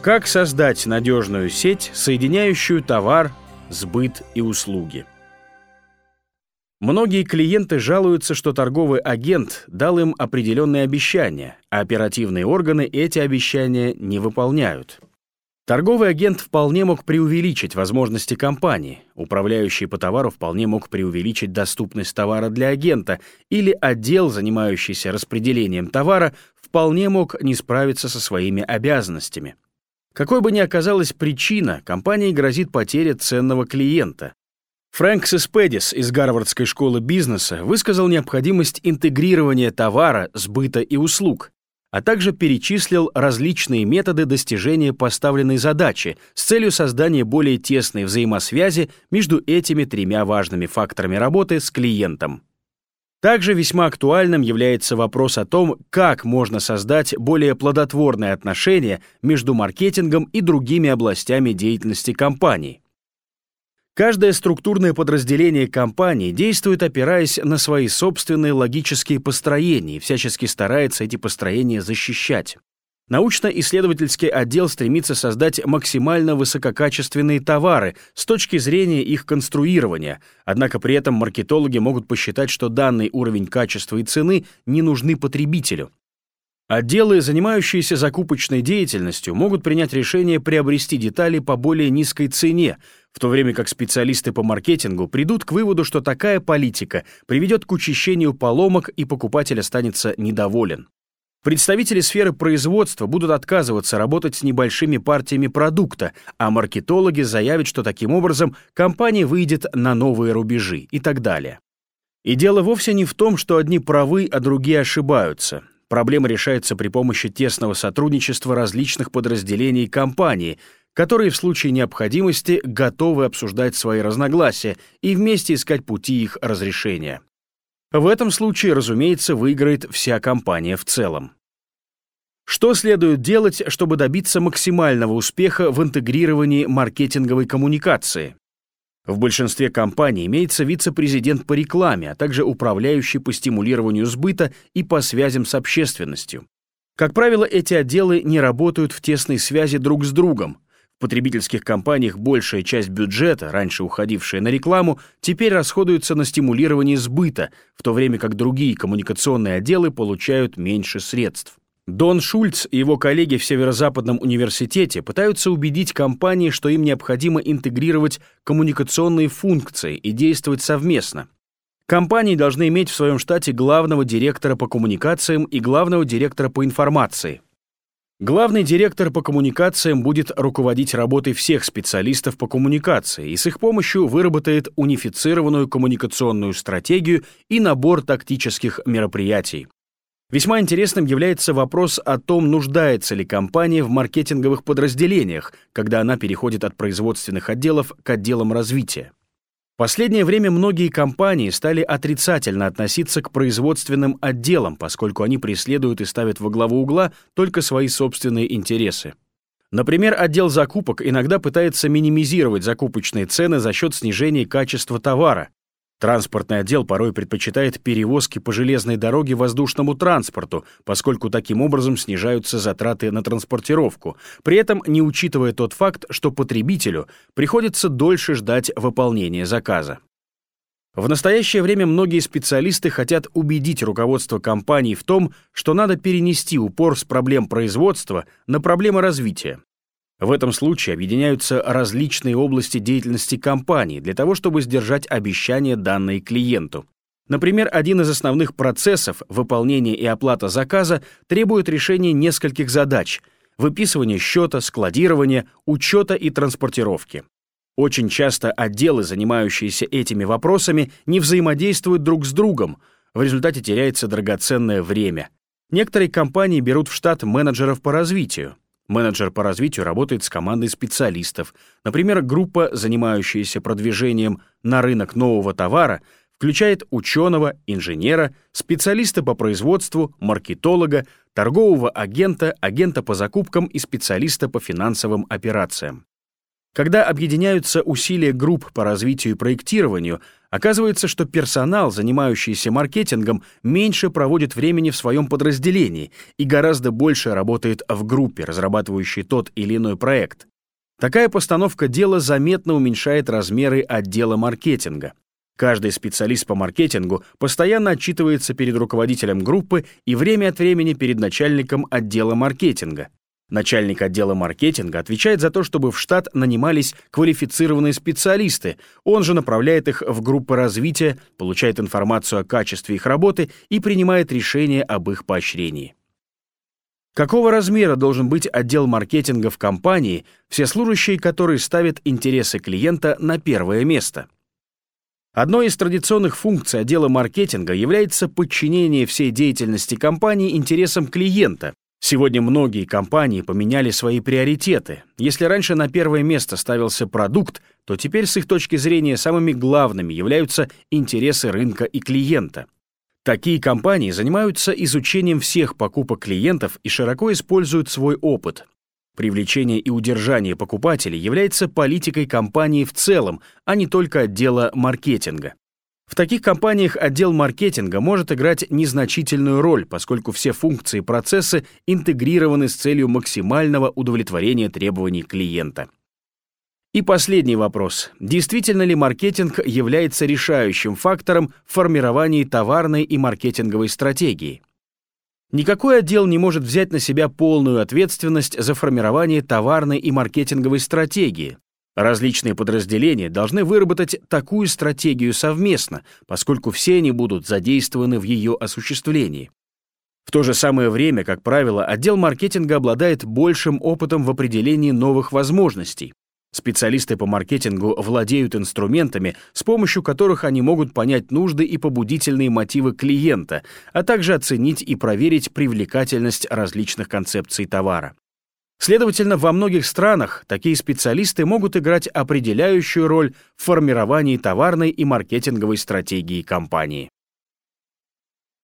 Как создать надежную сеть, соединяющую товар, сбыт и услуги? Многие клиенты жалуются, что торговый агент дал им определенные обещания, а оперативные органы эти обещания не выполняют. Торговый агент вполне мог преувеличить возможности компании, управляющий по товару вполне мог преувеличить доступность товара для агента, или отдел, занимающийся распределением товара, вполне мог не справиться со своими обязанностями. Какой бы ни оказалась причина, компании грозит потеря ценного клиента. Фрэнк Сеспедис из Гарвардской школы бизнеса высказал необходимость интегрирования товара, сбыта и услуг, а также перечислил различные методы достижения поставленной задачи с целью создания более тесной взаимосвязи между этими тремя важными факторами работы с клиентом. Также весьма актуальным является вопрос о том, как можно создать более плодотворные отношения между маркетингом и другими областями деятельности компании. Каждое структурное подразделение компании действует опираясь на свои собственные логические построения и всячески старается эти построения защищать. Научно-исследовательский отдел стремится создать максимально высококачественные товары с точки зрения их конструирования, однако при этом маркетологи могут посчитать, что данный уровень качества и цены не нужны потребителю. Отделы, занимающиеся закупочной деятельностью, могут принять решение приобрести детали по более низкой цене, в то время как специалисты по маркетингу придут к выводу, что такая политика приведет к учащению поломок и покупатель останется недоволен. Представители сферы производства будут отказываться работать с небольшими партиями продукта, а маркетологи заявят, что таким образом компания выйдет на новые рубежи и так далее. И дело вовсе не в том, что одни правы, а другие ошибаются. Проблема решается при помощи тесного сотрудничества различных подразделений компании, которые в случае необходимости готовы обсуждать свои разногласия и вместе искать пути их разрешения. В этом случае, разумеется, выиграет вся компания в целом. Что следует делать, чтобы добиться максимального успеха в интегрировании маркетинговой коммуникации? В большинстве компаний имеется вице-президент по рекламе, а также управляющий по стимулированию сбыта и по связям с общественностью. Как правило, эти отделы не работают в тесной связи друг с другом. В потребительских компаниях большая часть бюджета, раньше уходившая на рекламу, теперь расходуется на стимулирование сбыта, в то время как другие коммуникационные отделы получают меньше средств. Дон Шульц и его коллеги в Северо-Западном университете пытаются убедить компании, что им необходимо интегрировать коммуникационные функции и действовать совместно. Компании должны иметь в своем штате главного директора по коммуникациям и главного директора по информации. Главный директор по коммуникациям будет руководить работой всех специалистов по коммуникации и с их помощью выработает унифицированную коммуникационную стратегию и набор тактических мероприятий. Весьма интересным является вопрос о том, нуждается ли компания в маркетинговых подразделениях, когда она переходит от производственных отделов к отделам развития. В последнее время многие компании стали отрицательно относиться к производственным отделам, поскольку они преследуют и ставят во главу угла только свои собственные интересы. Например, отдел закупок иногда пытается минимизировать закупочные цены за счет снижения качества товара, Транспортный отдел порой предпочитает перевозки по железной дороге воздушному транспорту, поскольку таким образом снижаются затраты на транспортировку, при этом не учитывая тот факт, что потребителю приходится дольше ждать выполнения заказа. В настоящее время многие специалисты хотят убедить руководство компаний в том, что надо перенести упор с проблем производства на проблемы развития. В этом случае объединяются различные области деятельности компании для того, чтобы сдержать обещания, данные клиенту. Например, один из основных процессов выполнения и оплата заказа требует решения нескольких задач – выписывания счета, складирования, учета и транспортировки. Очень часто отделы, занимающиеся этими вопросами, не взаимодействуют друг с другом, в результате теряется драгоценное время. Некоторые компании берут в штат менеджеров по развитию. Менеджер по развитию работает с командой специалистов. Например, группа, занимающаяся продвижением на рынок нового товара, включает ученого, инженера, специалиста по производству, маркетолога, торгового агента, агента по закупкам и специалиста по финансовым операциям. Когда объединяются усилия групп по развитию и проектированию, оказывается, что персонал, занимающийся маркетингом, меньше проводит времени в своем подразделении и гораздо больше работает в группе, разрабатывающей тот или иной проект. Такая постановка дела заметно уменьшает размеры отдела маркетинга. Каждый специалист по маркетингу постоянно отчитывается перед руководителем группы и время от времени перед начальником отдела маркетинга. Начальник отдела маркетинга отвечает за то, чтобы в штат нанимались квалифицированные специалисты. Он же направляет их в группы развития, получает информацию о качестве их работы и принимает решение об их поощрении. Какого размера должен быть отдел маркетинга в компании, все служащие которые ставят интересы клиента на первое место? Одной из традиционных функций отдела маркетинга является подчинение всей деятельности компании интересам клиента. Сегодня многие компании поменяли свои приоритеты. Если раньше на первое место ставился продукт, то теперь с их точки зрения самыми главными являются интересы рынка и клиента. Такие компании занимаются изучением всех покупок клиентов и широко используют свой опыт. Привлечение и удержание покупателей является политикой компании в целом, а не только отдела маркетинга. В таких компаниях отдел маркетинга может играть незначительную роль, поскольку все функции и процессы интегрированы с целью максимального удовлетворения требований клиента. И последний вопрос. Действительно ли маркетинг является решающим фактором в формировании товарной и маркетинговой стратегии? Никакой отдел не может взять на себя полную ответственность за формирование товарной и маркетинговой стратегии. Различные подразделения должны выработать такую стратегию совместно, поскольку все они будут задействованы в ее осуществлении. В то же самое время, как правило, отдел маркетинга обладает большим опытом в определении новых возможностей. Специалисты по маркетингу владеют инструментами, с помощью которых они могут понять нужды и побудительные мотивы клиента, а также оценить и проверить привлекательность различных концепций товара. Следовательно, во многих странах такие специалисты могут играть определяющую роль в формировании товарной и маркетинговой стратегии компании.